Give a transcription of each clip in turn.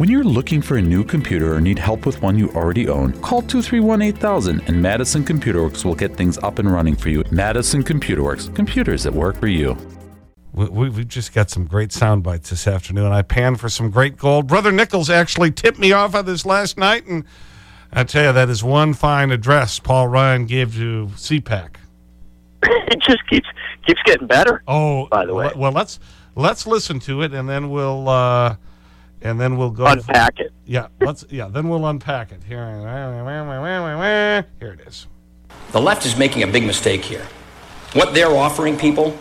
When you're looking for a new computer or need help with one you already own, call 231 8000 and Madison Computer Works will get things up and running for you. Madison Computer Works, computers that work for you. We, have just got some great sound bites this afternoon. I panned for some great gold. Brother Nichols actually tipped me off on this last night, and I tell you, that is one fine address Paul Ryan gave to CPAC. it just keeps keeps getting better. Oh, by the way. Well, let's let's listen to it, and then we'll uh, and then we'll go unpack it. Yeah, let's yeah. Then we'll unpack it. Here, here it is. The left is making a big mistake here. What they're offering people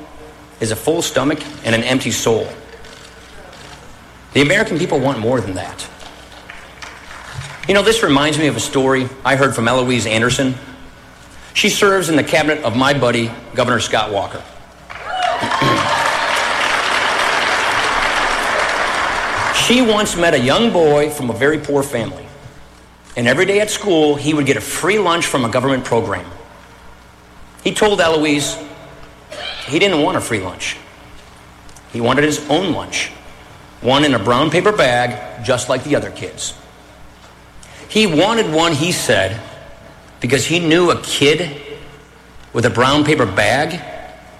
is a full stomach and an empty soul. The American people want more than that. You know, this reminds me of a story I heard from Eloise Anderson. She serves in the cabinet of my buddy, Governor Scott Walker. She once met a young boy from a very poor family. And every day at school, he would get a free lunch from a government program. He told Eloise he didn't want a free lunch. He wanted his own lunch, one in a brown paper bag, just like the other kids. He wanted one, he said, because he knew a kid with a brown paper bag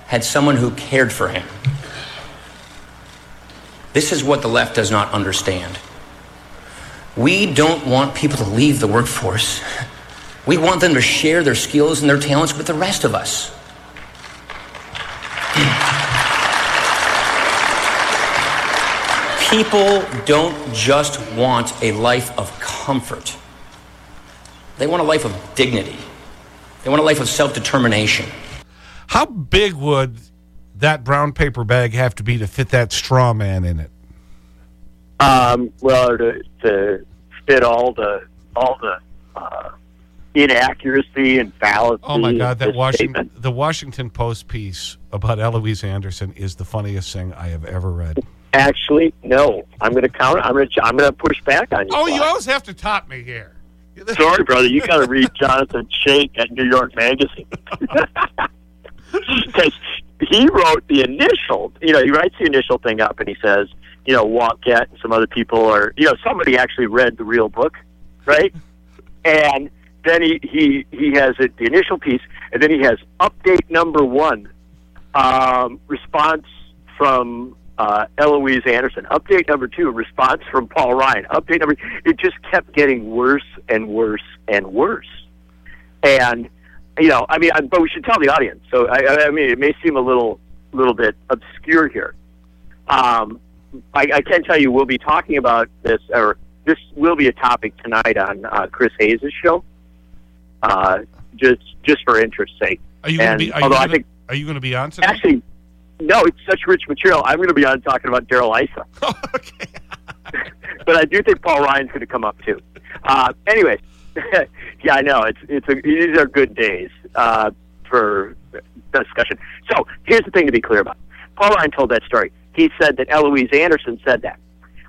had someone who cared for him. This is what the left does not understand. We don't want people to leave the workforce. We want them to share their skills and their talents with the rest of us. People don't just want a life of comfort. They want a life of dignity. They want a life of self-determination. How big would that brown paper bag have to be to fit that straw man in it? Um, well, to, to fit all the all the uh, inaccuracy and fallacy. Oh my God! That Washington the Washington Post piece about Eloise Anderson is the funniest thing I have ever read. Actually, no. I'm going to counter. I'm going to. I'm going to push back on you. Oh, you always have to top me here. Sorry, brother. You got to read Jonathan Chait at New York Magazine because he wrote the initial, you know, he writes the initial thing up and he says, you know, Wonkette and some other people are, you know, somebody actually read the real book, right? and then he, he, he has it, the initial piece, and then he has update number one, um, response from uh, Eloise Anderson. Update number two, response from Paul Ryan. Update number, it just kept getting worse and worse and worse. And you know, I mean, but we should tell the audience. So, I, I mean, it may seem a little, little bit obscure here. Um, I, I can tell you, we'll be talking about this, or this will be a topic tonight on uh, Chris Hayes' show. Uh, just, just for interest's sake. Are you going to be? Are you gonna, I think, are you going to be on tonight? Actually, no. It's such rich material. I'm going to be on talking about Darrell Issa. okay. but I do think Paul Ryan's going to come up too. Uh, anyways, yeah, I know. It's it's a, these are good days uh, for discussion. So here's the thing to be clear about. Paul Ryan told that story. He said that Eloise Anderson said that.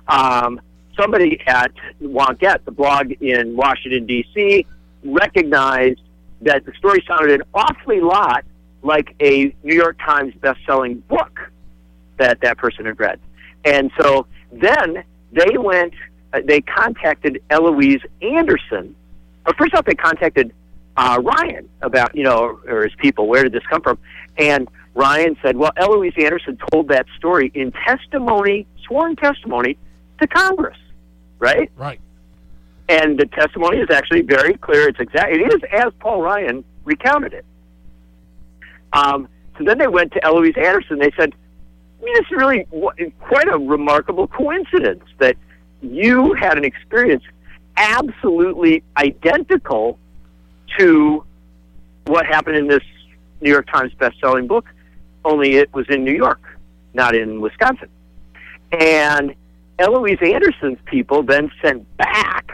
Um, somebody at Wonkette, the blog in Washington D.C., recognized that the story sounded an awfully lot like a New York Times best-selling book that that person had read, and so then they went. Uh, they contacted Eloise Anderson but first off, they contacted uh, Ryan about, you know, or his people, where did this come from? And Ryan said, well, Eloise Anderson told that story in testimony, sworn testimony to Congress, right? Right. And the testimony is actually very clear. It's exact. It is as Paul Ryan recounted it. Um, so then they went to Eloise Anderson. They said, I mean, it's really quite a remarkable coincidence that you had an experience absolutely identical to what happened in this New York Times best-selling book, only it was in New York, not in Wisconsin. And Eloise Anderson's people then sent back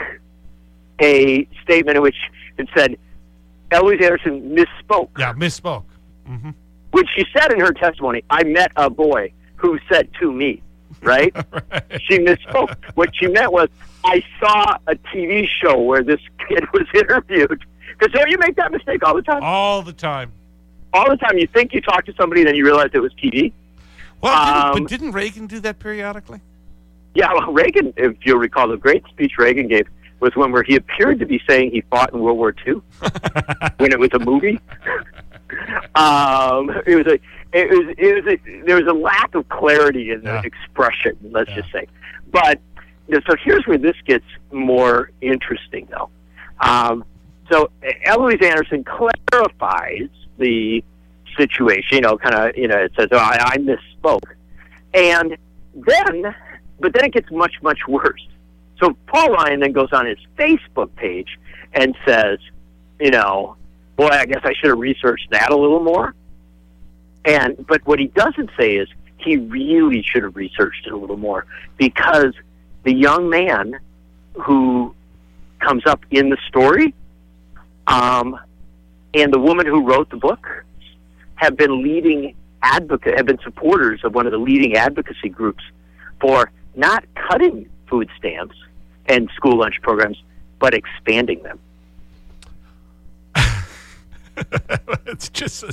a statement in which it said Eloise Anderson misspoke. Yeah, misspoke. Mm-hmm. Which she said in her testimony, I met a boy who said to me, right? right? She misspoke. What she meant was, I saw a TV show where this kid was interviewed. Because don't you make that mistake all the time? All the time. All the time. You think you talk to somebody, then you realize it was TV. Well, didn't, um, but didn't Reagan do that periodically? Yeah, well, Reagan, if you'll recall, the great speech Reagan gave was one where he appeared to be saying he fought in World War II when it was a movie. um, it was a, it was, it was a, there was a lack of clarity in the Yeah. expression, let's Yeah. just say. But so here's where this gets more interesting, though. Um, so Eloise Anderson clarifies the situation. You know, kind of, you know, it says, "Oh, I, I misspoke," and then, but then it gets much, much worse. So Paul Ryan then goes on his Facebook page and says, you know, boy, I guess I should have researched that a little more. And but what he doesn't say is he really should have researched it a little more because the young man who comes up in the story um, and the woman who wrote the book have been leading advocate have been supporters of one of the leading advocacy groups for not cutting food stamps and school lunch programs, but expanding them. it's just so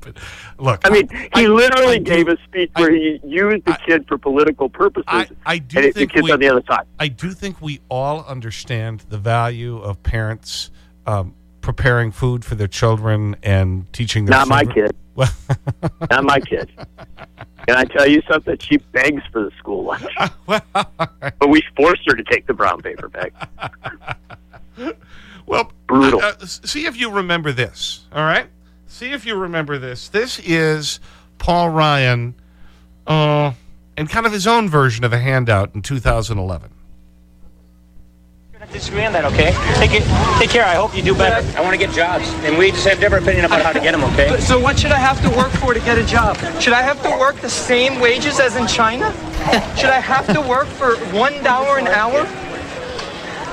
stupid. Look, I mean, he literally I gave a speech where he used the kid for political purposes, I, I do and it, the think kid's we, on the other side. I do think we all understand the value of parents um, preparing food for their children and teaching their Not my kid. Well, Not my kid. Can I tell you something? She begs for the school lunch, well, but we forced her to take the brown paper bag. well Brutal. uh, see if you remember this, all right? See if you remember this. This is Paul Ryan uh, and kind of his own version of a handout in 2011. disagree on that, okay? Take it. Take care. I hope you do better. I want to get jobs, and we just have different opinion about how to get them, okay? But- So what should I have to work for to get a job? Should I have to work the same wages as in China? should I have to work for one dollar an hour?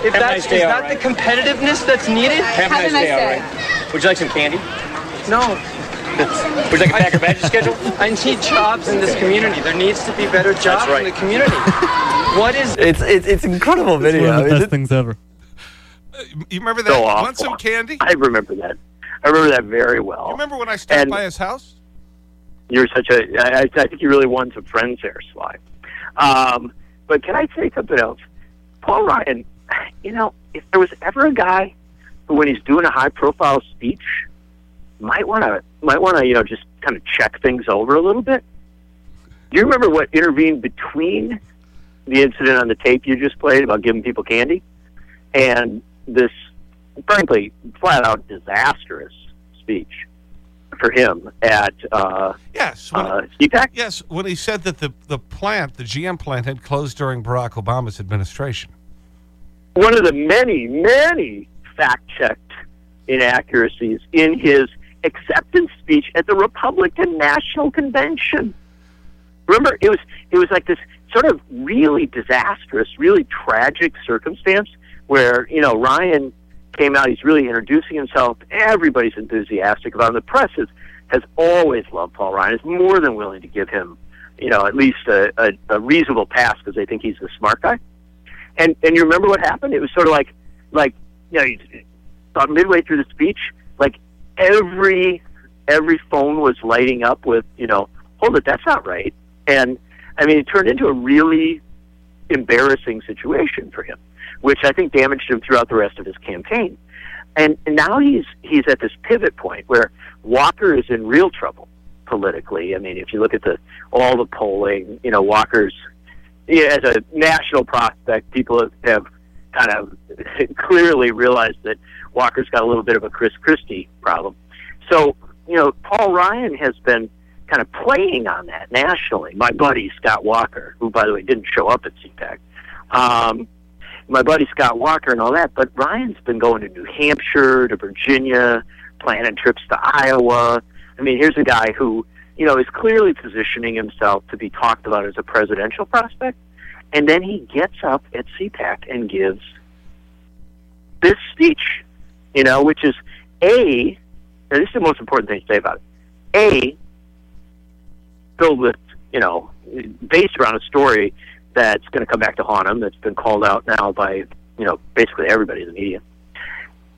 If Have a that's nice day, is all that right. the competitiveness that's needed? Have a nice day, all right? Would you like some candy? No. Would you like a Packer badge schedule? I need jobs in this community. There needs to be better jobs right. in the community. what is It's it's it's incredible video. One of the I mean, best things ever. You remember that? So awful. Want some candy? I remember that. I remember that very well. You remember when I stopped And- by his house? You're such a. I, I think you really won some friends there, Sly. Um, but can I say something else? Paul Ryan, you know, if there was ever a guy who, when he's doing a high-profile speech, might want to might want to you know just kind of check things over a little bit. Do you remember what intervened between the incident on the tape you just played about giving people candy and this, frankly, flat out disastrous speech for him at uh, Yes. When, uh, CPAC? yes, when he said that the, the plant, the GM plant, had closed during Barack Obama's administration. one of the many, many fact checked inaccuracies in his acceptance speech at the Republican National Convention. Remember, it was it was like this sort of really disastrous, really tragic circumstance where you know Ryan came out. He's really introducing himself. Everybody's enthusiastic about him. The press is, has always loved Paul Ryan. Is more than willing to give him, you know, at least a, a, a reasonable pass because they think he's the smart guy. And and you remember what happened? It was sort of like like you know, about midway through the speech, every every phone was lighting up with you know, hold it, that's not right. And I mean, it turned into a really embarrassing situation for him, which I think damaged him throughout the rest of his campaign. And, now he's he's at this pivot point where Walker is in real trouble politically. I mean, if you look at the all the polling, you know, Walker's yeah, as a national prospect, people have kind of clearly realized that Walker's got a little bit of a Chris Christie problem. So, you know, Paul Ryan has been kind of playing on that nationally. My buddy Scott Walker, who by the way didn't show up at CPAC, um, my buddy Scott Walker and all that. But Ryan's been going to New Hampshire, to Virginia, planning trips to Iowa. I mean, here's a guy who you know is clearly positioning himself to be talked about as a presidential prospect, and then he gets up at CPAC and gives this speech, you know, which is a. And this is the most important thing to say about it. A, filled with, you know, based around a story that's going to come back to haunt him, that's been called out now by, you know, basically everybody in the media.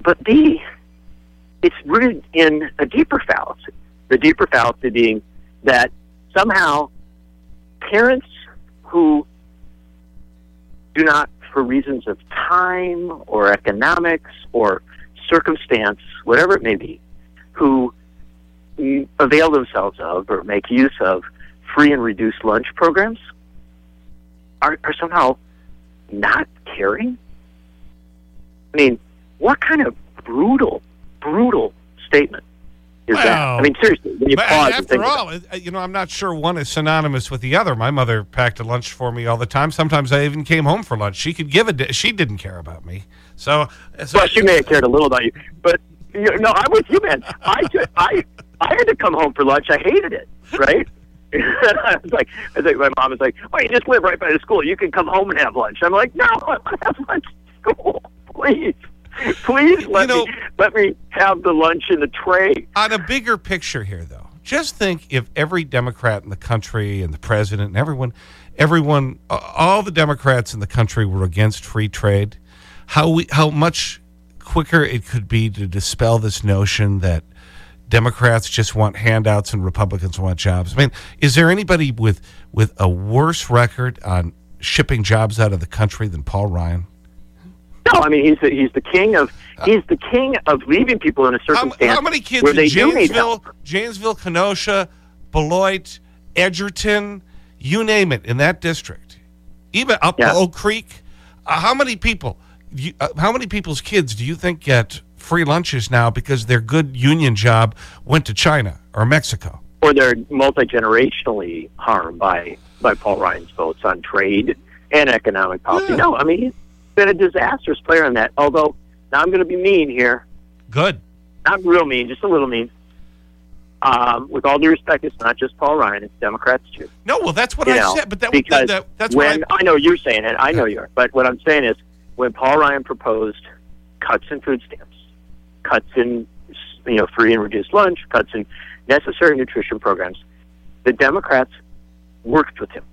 But B, it's rooted in a deeper fallacy. The deeper fallacy being that somehow parents who do not, for reasons of time or economics or circumstance, whatever it may be, who avail themselves of or make use of free and reduced lunch programs are, are somehow not caring? I mean, what kind of brutal, brutal statement well? I mean, seriously, when you pause after all, you know, I'm not sure one is synonymous with the other. My mother packed a lunch for me all the time. Sometimes I even came home for lunch. She could give it. She didn't care about me. So, so well, she may have cared a little about you, but you know, no, I'm with you, man. I, I, I had to come home for lunch. I hated it, right? I was like, I was like, my mom was like, "Oh, you just live right by the school. You can come home and have lunch." I'm like, "No, I want to have lunch at school, please." Please let you know, me let me have the lunch in the tray. On a bigger picture here, though, just think if every Democrat in the country and the president and everyone, everyone, uh, all the Democrats in the country were against free trade, how we, how much quicker it could be to dispel this notion that Democrats just want handouts and Republicans want jobs. I mean, is there anybody with, with a worse record on shipping jobs out of the country than Paul Ryan? No, I mean he's the, he's the king of he's the king of leaving people in a circumstance. How, how many kids in Janesville, Janesville, Kenosha, Beloit, Edgerton, you name it, in that district, even up yeah. Oak Creek? Uh, how many people? You, uh, how many people's kids do you think get free lunches now because their good union job went to China or Mexico? Or they're multi-generationally harmed by, by Paul Ryan's votes on trade and economic policy. Yeah. No, I mean, been a disastrous player in that. Although, now I'm going to be mean here. Good. Not real mean, just a little mean. Um, with all due respect, it's not just Paul Ryan; it's Democrats too. No, well, that's what you I know, said. But that, because that, that's when I, I, know you're saying it, I know you are. But what I'm saying is, when Paul Ryan proposed cuts in food stamps, cuts in you know free and reduced lunch, cuts in necessary nutrition programs. The Democrats worked with him.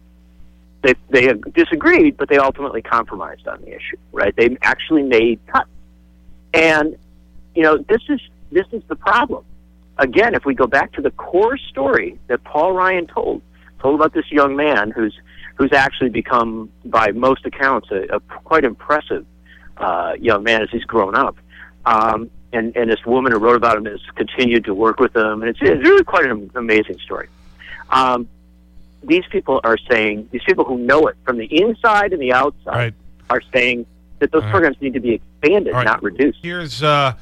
They they disagreed, but they ultimately compromised on the issue. Right? They actually made cuts, and you know this is this is the problem. Again, if we go back to the core story that Paul Ryan told, told about this young man who's who's actually become, by most accounts, a, a quite impressive uh, young man as he's grown up. Um, and and this woman who wrote about him has continued to work with him, and it's, it's really quite an amazing story. Um, these people are saying these people who know it from the inside and the outside right. are saying that those programs need to be expanded, right. not reduced. Here's uh,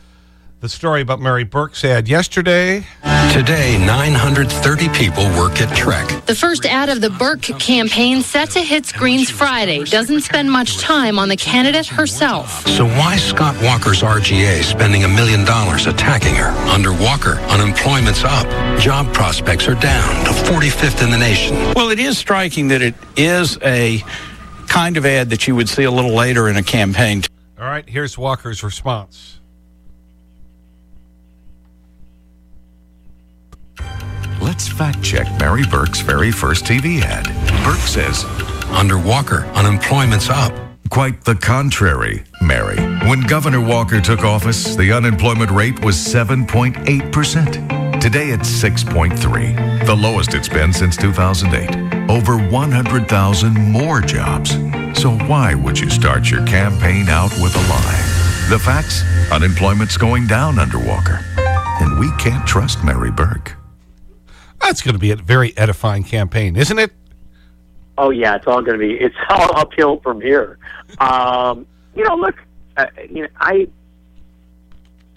the story about Mary Burke's ad yesterday. Today, 930 people work at Trek. The first ad of the Burke campaign set to hit screens Friday doesn't spend much time on the candidate herself. So why Scott Walker's RGA spending a million dollars attacking her? Under Walker, unemployment's up. Job prospects are down to 45th in the nation. Well, it is striking that it is a kind of ad that you would see a little later in a campaign. All right, here's Walker's response. Let's fact check Mary Burke's very first TV ad. Burke says, Under Walker, unemployment's up. Quite the contrary, Mary. When Governor Walker took office, the unemployment rate was 7.8%. Today it's 6.3, the lowest it's been since 2008. Over 100,000 more jobs. So why would you start your campaign out with a lie? The facts? Unemployment's going down under Walker. And we can't trust Mary Burke. That's going to be a very edifying campaign, isn't it? Oh, yeah, it's all going to be, it's all uphill from here. Um, you know, look, uh, you know, I,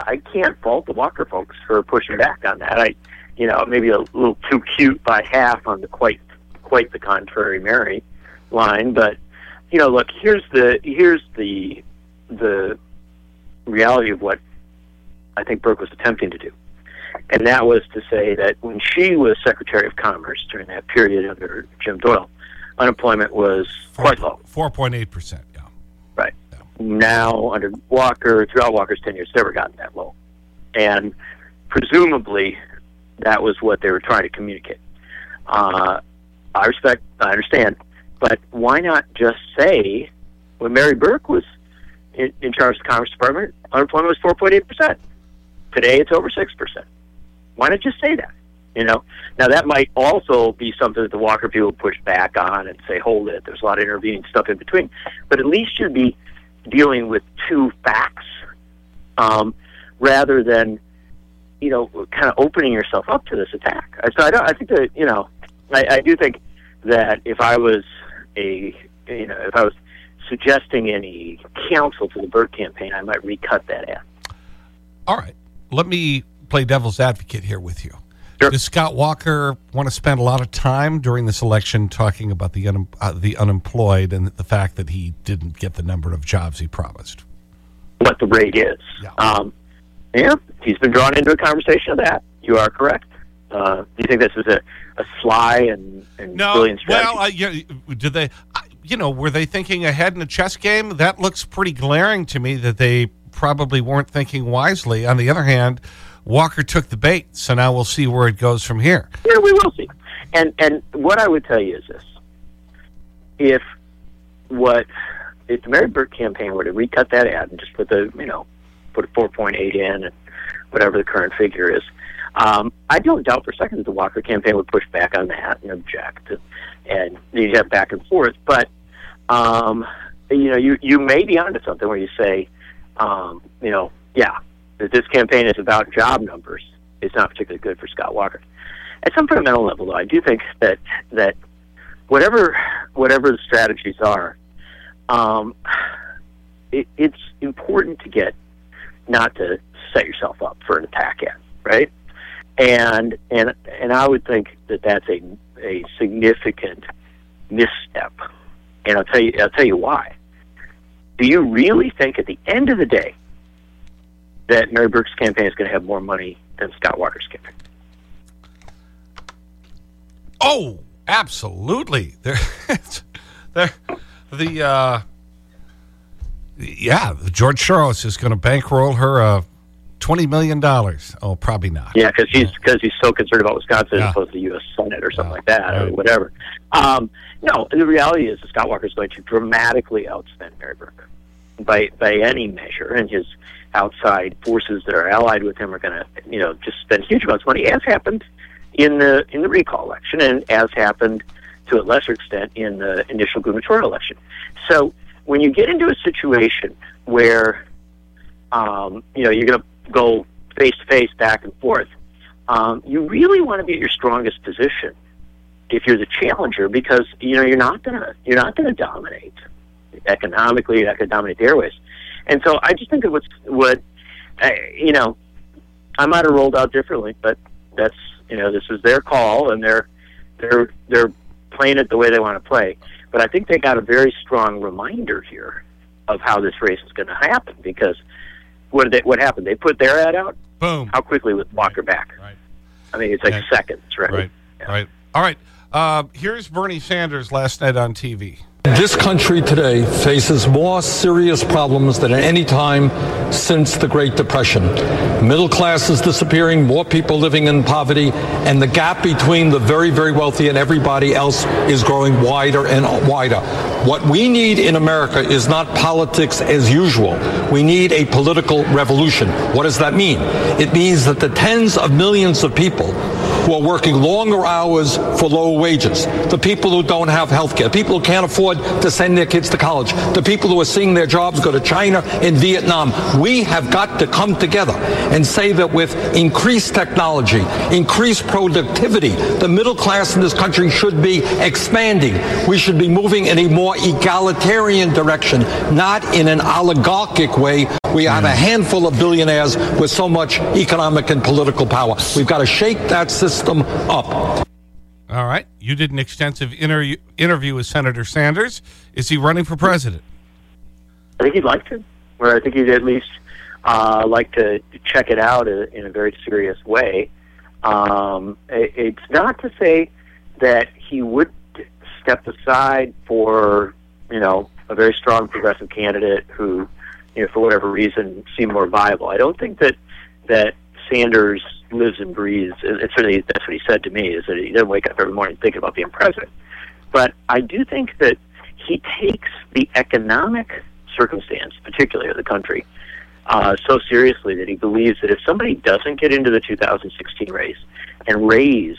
I can't fault the Walker folks for pushing back on that. I, you know, maybe a little too cute by half on the quite, quite the contrary Mary line, but you know, look, here's the, here's the, the reality of what I think Burke was attempting to do. And that was to say that when she was Secretary of Commerce during that period under Jim Doyle, unemployment was quite low. 4.8%, yeah. Right. Yeah. Now, under Walker, throughout Walker's tenure, it's never gotten that low. And presumably, that was what they were trying to communicate. Uh, I respect, I understand, but why not just say when Mary Burke was in, in charge of the Commerce Department, unemployment was 4.8%. Today, it's over 6%. Why don't just say that? You know, now that might also be something that the Walker people push back on and say, "Hold it." There's a lot of intervening stuff in between, but at least you'd be dealing with two facts um, rather than you know kind of opening yourself up to this attack. So I don't. I think that you know, I, I do think that if I was a you know if I was suggesting any counsel to the Burke campaign, I might recut that ad. All right. Let me play devil's advocate here with you. Does Scott Walker want to spend a lot of time during this election talking about the, un uh, the unemployed and the fact that he didn't get the number of jobs he promised? What the rate is. Yeah. Um, yeah, he's been drawn into a conversation of that. You are correct. Uh, do you think this is a, a sly and, and no, brilliant strategy? Well, uh, yeah, did they, you know, were they thinking ahead in a chess game? That looks pretty glaring to me that they probably weren't thinking wisely. On the other hand, Walker took the bait, so now we'll see where it goes from here. Yeah, we will see. And and what I would tell you is this: if what if the Mary Burke campaign were to recut that ad and just put the you know put a four point eight in and whatever the current figure is, um, I don't doubt for a second that the Walker campaign would push back on that and object, and, and you'd have back and forth. But um, you know, you you may be onto something where you say, um, you know, yeah, that this campaign is about job numbers is not particularly good for Scott Walker. At some fundamental level, though, I do think that that whatever whatever the strategies are, um, it, it's important to get not to set yourself up for an attack at right, and and and I would think that that's a a significant misstep, and I'll tell you I'll tell you why. Do you really think at the end of the day that Mary Burke's campaign is going to have more money than Scott Walker's campaign. Oh, absolutely. There, there, the, uh, yeah, George Soros is going to bankroll her uh, $20 million. Oh, probably not. Yeah, because he's, cause he's so concerned about Wisconsin yeah. as opposed to the U.S. Senate or something yeah. like that right. or whatever. Um, no, the reality is that Scott Walker is going to dramatically outspend Mary Burke by, by any measure, and his outside forces that are allied with him are going to, you know, just spend huge amounts of money, as happened in the in the recall election, and as happened to a lesser extent in the initial gubernatorial election. So when you get into a situation where, um, you know, you're going to go face to face, back and forth, um, you really want to be at your strongest position if you're the challenger, because you know you're not gonna you're not gonna dominate economically. that could dominate the airways. And so I just think of what's what uh, you know. I might have rolled out differently, but that's you know this is their call, and they're they're they're playing it the way they want to play. But I think they got a very strong reminder here of how this race is going to happen because what did they, what happened? They put their ad out. Boom. How quickly was Walker back? Right. I mean, it's like yeah. seconds, right? Right. Yeah. Right. All right. Uh, here's Bernie Sanders last night on TV. This country today faces more serious problems than at any time since the Great Depression. Middle class is disappearing, more people living in poverty, and the gap between the very, very wealthy and everybody else is growing wider and wider. What we need in America is not politics as usual. We need a political revolution. What does that mean? It means that the tens of millions of people who are working longer hours for lower wages, the people who don't have health care, people who can't afford to send their kids to college, the people who are seeing their jobs go to China and Vietnam. We have got to come together and say that with increased technology, increased productivity, the middle class in this country should be expanding. We should be moving in a more egalitarian direction, not in an oligarchic way. We have a handful of billionaires with so much economic and political power. We've got to shake that system system up. All right. You did an extensive interview, interview with Senator Sanders. Is he running for president? I think he'd like to. Or I think he'd at least uh, like to check it out in a very serious way. Um, it's not to say that he would step aside for, you know, a very strong progressive candidate who, you know, for whatever reason seem more viable. I don't think that that Sanders lives and breathes. It's certainly that's what he said to me is that he doesn't wake up every morning thinking about being president. But I do think that he takes the economic circumstance, particularly of the country, uh, so seriously that he believes that if somebody doesn't get into the 2016 race and raise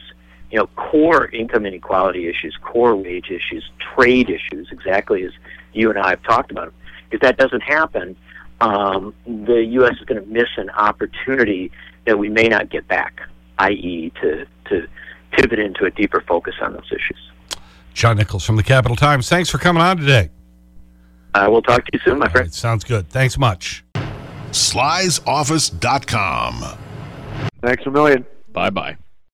you know, core income inequality issues, core wage issues, trade issues, exactly as you and I have talked about. If that doesn't happen, um, the U.S. is going to miss an opportunity that we may not get back, i.e., to, to pivot into a deeper focus on those issues. John Nichols from the Capital Times, thanks for coming on today. I will talk to you soon, my friend. Right, sounds good. Thanks much. Sly'sOffice.com. Thanks a million. Bye bye.